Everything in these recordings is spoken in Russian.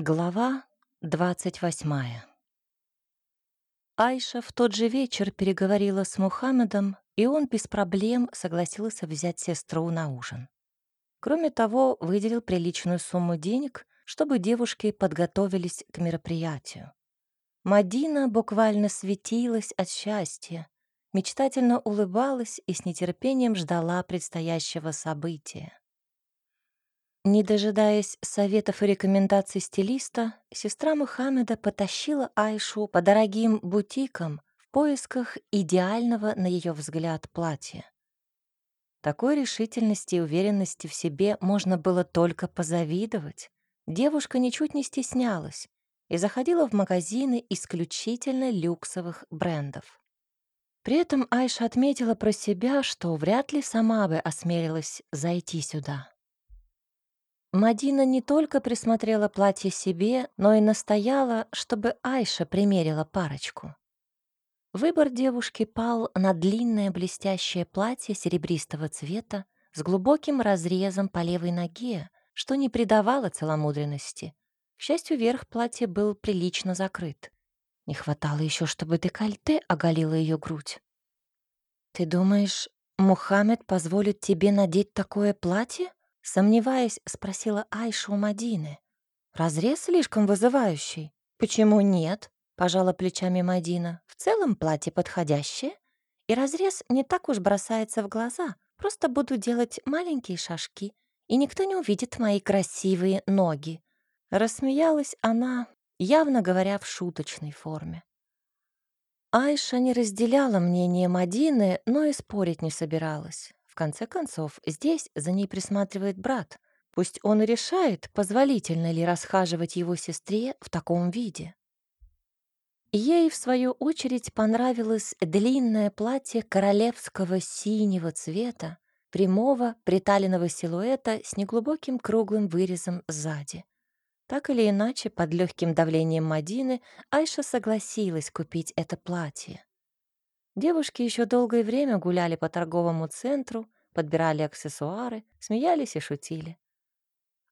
Глава 28 Айша в тот же вечер переговорила с Мухаммедом, и он без проблем согласился взять сестру на ужин. Кроме того, выделил приличную сумму денег, чтобы девушки подготовились к мероприятию. Мадина буквально светилась от счастья, мечтательно улыбалась и с нетерпением ждала предстоящего события. Не дожидаясь советов и рекомендаций стилиста, сестра Мухаммеда потащила Айшу по дорогим бутикам в поисках идеального, на ее взгляд, платья. Такой решительности и уверенности в себе можно было только позавидовать. Девушка ничуть не стеснялась и заходила в магазины исключительно люксовых брендов. При этом Айша отметила про себя, что вряд ли сама бы осмелилась зайти сюда. Мадина не только присмотрела платье себе, но и настояла, чтобы Айша примерила парочку. Выбор девушки пал на длинное блестящее платье серебристого цвета с глубоким разрезом по левой ноге, что не придавало целомудренности. К счастью, верх платья был прилично закрыт. Не хватало еще, чтобы декольте оголило ее грудь. «Ты думаешь, Мухаммед позволит тебе надеть такое платье?» Сомневаясь, спросила Айша у Мадины. «Разрез слишком вызывающий. Почему нет?» — пожала плечами Мадина. «В целом платье подходящее, и разрез не так уж бросается в глаза. Просто буду делать маленькие шажки, и никто не увидит мои красивые ноги». Рассмеялась она, явно говоря в шуточной форме. Айша не разделяла мнение Мадины, но и спорить не собиралась конце концов, здесь за ней присматривает брат. Пусть он и решает, позволительно ли расхаживать его сестре в таком виде. Ей, в свою очередь, понравилось длинное платье королевского синего цвета, прямого приталенного силуэта с неглубоким круглым вырезом сзади. Так или иначе, под легким давлением Мадины Айша согласилась купить это платье. Девушки еще долгое время гуляли по торговому центру, подбирали аксессуары, смеялись и шутили.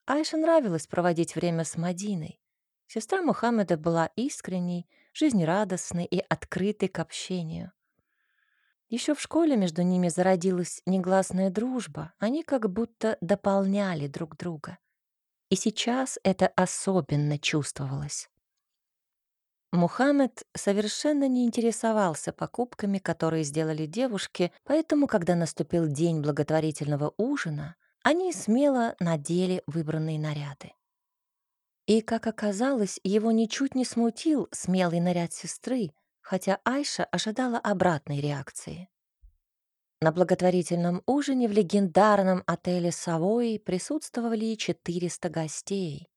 Айше нравилось проводить время с Мадиной. Сестра Мухаммеда была искренней, жизнерадостной и открытой к общению. Еще в школе между ними зародилась негласная дружба, они как будто дополняли друг друга. И сейчас это особенно чувствовалось. Мухаммед совершенно не интересовался покупками, которые сделали девушки, поэтому, когда наступил день благотворительного ужина, они смело надели выбранные наряды. И, как оказалось, его ничуть не смутил смелый наряд сестры, хотя Айша ожидала обратной реакции. На благотворительном ужине в легендарном отеле «Савой» присутствовали 400 гостей.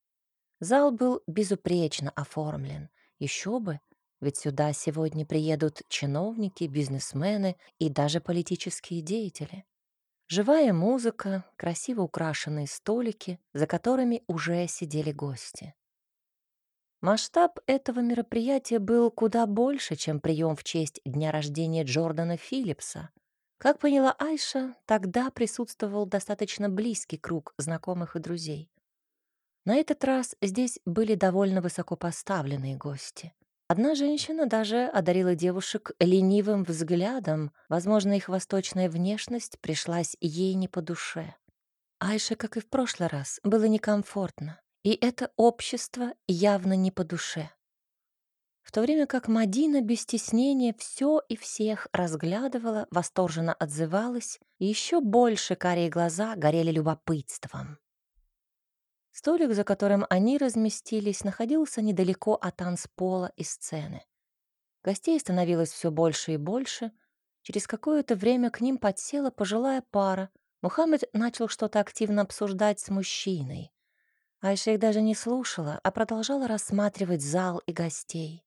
Зал был безупречно оформлен — еще бы, ведь сюда сегодня приедут чиновники, бизнесмены и даже политические деятели. Живая музыка, красиво украшенные столики, за которыми уже сидели гости. Масштаб этого мероприятия был куда больше, чем прием в честь дня рождения Джордана Филлипса. Как поняла Айша, тогда присутствовал достаточно близкий круг знакомых и друзей. На этот раз здесь были довольно высокопоставленные гости. Одна женщина даже одарила девушек ленивым взглядом. Возможно, их восточная внешность пришлась ей не по душе. Айше, как и в прошлый раз, было некомфортно, и это общество явно не по душе. В то время как Мадина без стеснения все и всех разглядывала, восторженно отзывалась, еще больше карие глаза горели любопытством. Столик, за которым они разместились, находился недалеко от танцпола и сцены. Гостей становилось все больше и больше. Через какое-то время к ним подсела пожилая пара. Мухаммед начал что-то активно обсуждать с мужчиной. Айша их даже не слушала, а продолжала рассматривать зал и гостей.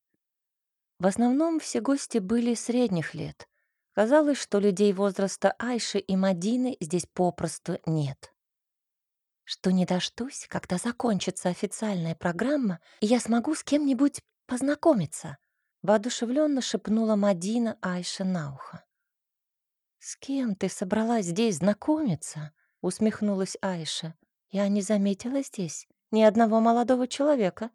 В основном все гости были средних лет. Казалось, что людей возраста Айши и Мадины здесь попросту нет что не дождусь, когда закончится официальная программа, и я смогу с кем-нибудь познакомиться», — воодушевленно шепнула Мадина Айша на ухо. «С кем ты собралась здесь знакомиться?» — усмехнулась Айша. «Я не заметила здесь ни одного молодого человека».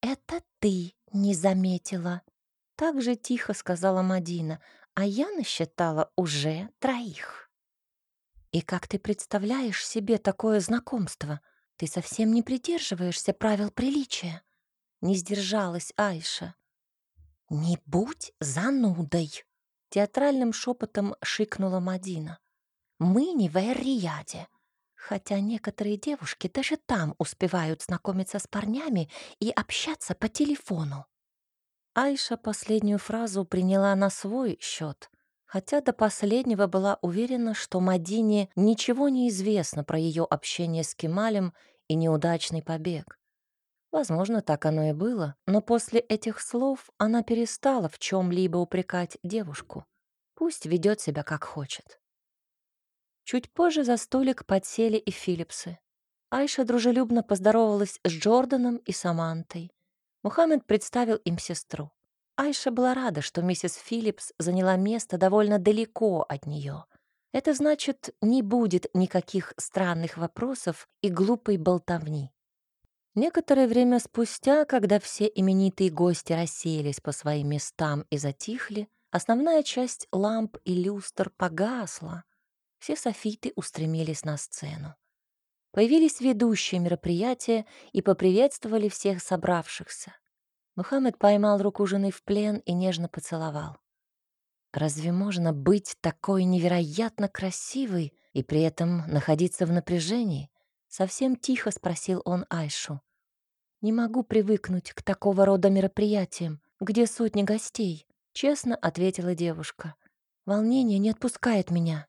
«Это ты не заметила», — так же тихо сказала Мадина, «а я насчитала уже троих». «И как ты представляешь себе такое знакомство? Ты совсем не придерживаешься правил приличия». Не сдержалась Айша. «Не будь занудой!» — театральным шепотом шикнула Мадина. «Мы не в Эр-Рияде, хотя некоторые девушки даже там успевают знакомиться с парнями и общаться по телефону». Айша последнюю фразу приняла на свой счет, хотя до последнего была уверена, что Мадине ничего не известно про ее общение с Кемалем и неудачный побег. Возможно, так оно и было, но после этих слов она перестала в чем-либо упрекать девушку. Пусть ведет себя как хочет. Чуть позже за столик подсели и Филлипсы. Айша дружелюбно поздоровалась с Джорданом и Самантой. Мухаммед представил им сестру. Айша была рада, что миссис Филлипс заняла место довольно далеко от нее. Это значит, не будет никаких странных вопросов и глупой болтовни. Некоторое время спустя, когда все именитые гости расселись по своим местам и затихли, основная часть ламп и люстр погасла. Все софиты устремились на сцену. Появились ведущие мероприятия и поприветствовали всех собравшихся. Мухаммед поймал руку жены в плен и нежно поцеловал. Разве можно быть такой невероятно красивой и при этом находиться в напряжении? Совсем тихо спросил он Айшу. «Не могу привыкнуть к такого рода мероприятиям, где сотни гостей», — честно ответила девушка. «Волнение не отпускает меня».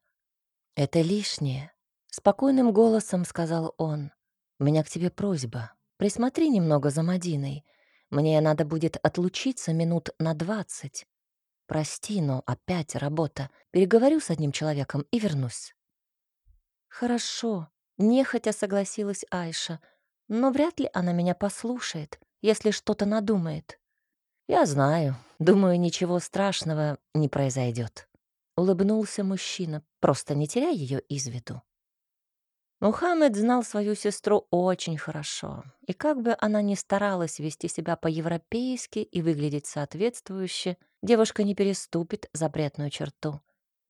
«Это лишнее», — спокойным голосом сказал он. «У меня к тебе просьба. Присмотри немного за Мадиной. Мне надо будет отлучиться минут на двадцать. Прости, но опять работа. Переговорю с одним человеком и вернусь». «Хорошо», — нехотя согласилась Айша, — но вряд ли она меня послушает, если что-то надумает. Я знаю, думаю, ничего страшного не произойдет. Улыбнулся мужчина, просто не теряй ее из виду. Мухаммед знал свою сестру очень хорошо, и как бы она ни старалась вести себя по-европейски и выглядеть соответствующе, девушка не переступит запретную черту,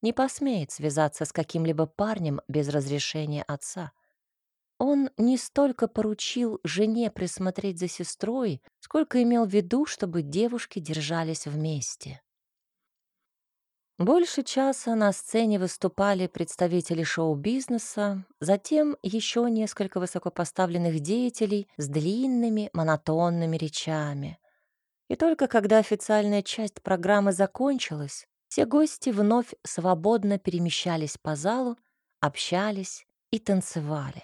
не посмеет связаться с каким-либо парнем без разрешения отца. Он не столько поручил жене присмотреть за сестрой, сколько имел в виду, чтобы девушки держались вместе. Больше часа на сцене выступали представители шоу-бизнеса, затем еще несколько высокопоставленных деятелей с длинными монотонными речами. И только когда официальная часть программы закончилась, все гости вновь свободно перемещались по залу, общались и танцевали.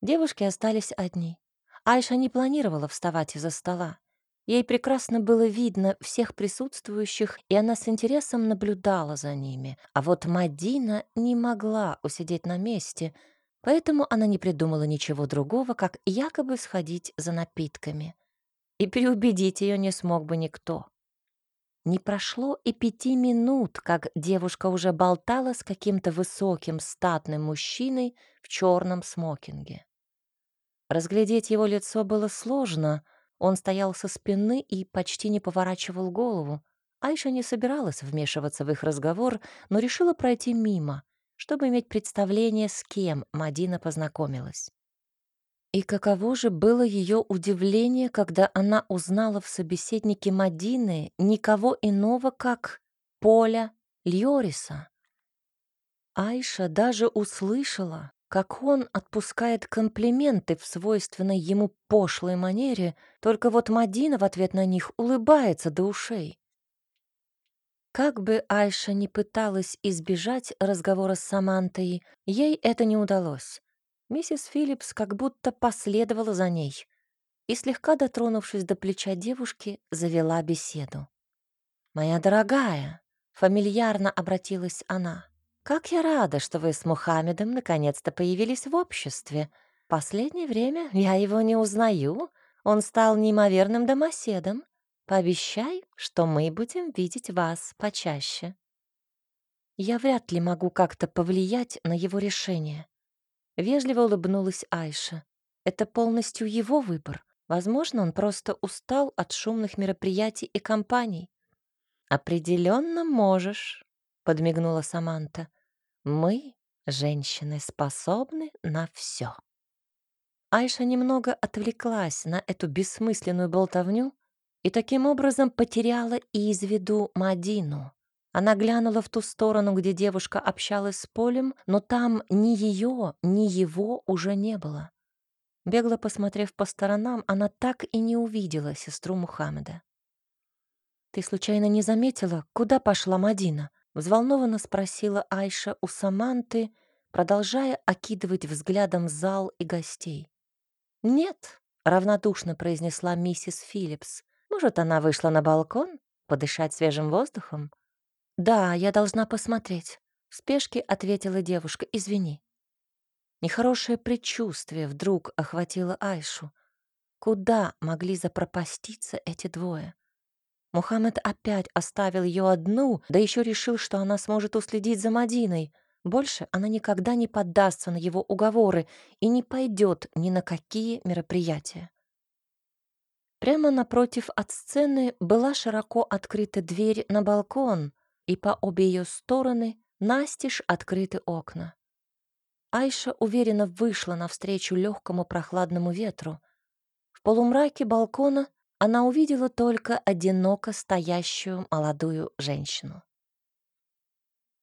Девушки остались одни. Айша не планировала вставать из-за стола. Ей прекрасно было видно всех присутствующих, и она с интересом наблюдала за ними. А вот Мадина не могла усидеть на месте, поэтому она не придумала ничего другого, как якобы сходить за напитками. И переубедить ее не смог бы никто. Не прошло и пяти минут, как девушка уже болтала с каким-то высоким статным мужчиной в черном смокинге. Разглядеть его лицо было сложно. Он стоял со спины и почти не поворачивал голову. Айша не собиралась вмешиваться в их разговор, но решила пройти мимо, чтобы иметь представление, с кем Мадина познакомилась. И каково же было ее удивление, когда она узнала в собеседнике Мадины никого иного, как Поля Льориса. Айша даже услышала, как он отпускает комплименты в свойственной ему пошлой манере, только вот Мадина в ответ на них улыбается до ушей. Как бы Айша ни пыталась избежать разговора с Самантой, ей это не удалось. Миссис Филлипс как будто последовала за ней и, слегка дотронувшись до плеча девушки, завела беседу. «Моя дорогая», — фамильярно обратилась она, — «Как я рада, что вы с Мухаммедом наконец-то появились в обществе. Последнее время я его не узнаю. Он стал неимоверным домоседом. Пообещай, что мы будем видеть вас почаще». Я вряд ли могу как-то повлиять на его решение. Вежливо улыбнулась Айша. Это полностью его выбор. Возможно, он просто устал от шумных мероприятий и компаний. Определенно можешь, подмигнула Саманта. Мы, женщины, способны на все. Айша немного отвлеклась на эту бессмысленную болтовню и таким образом потеряла из виду Мадину. Она глянула в ту сторону, где девушка общалась с Полем, но там ни ее, ни его уже не было. Бегло посмотрев по сторонам, она так и не увидела сестру Мухаммеда. «Ты случайно не заметила, куда пошла Мадина?» — взволнованно спросила Айша у Саманты, продолжая окидывать взглядом зал и гостей. «Нет», — равнодушно произнесла миссис Филлипс. «Может, она вышла на балкон, подышать свежим воздухом?» «Да, я должна посмотреть», — в спешке ответила девушка. «Извини». Нехорошее предчувствие вдруг охватило Айшу. Куда могли запропаститься эти двое? Мухаммед опять оставил ее одну, да еще решил, что она сможет уследить за Мадиной. Больше она никогда не поддастся на его уговоры и не пойдет ни на какие мероприятия. Прямо напротив от сцены была широко открыта дверь на балкон, и по обе ее стороны настежь открыты окна. Айша уверенно вышла навстречу легкому прохладному ветру. В полумраке балкона она увидела только одиноко стоящую молодую женщину.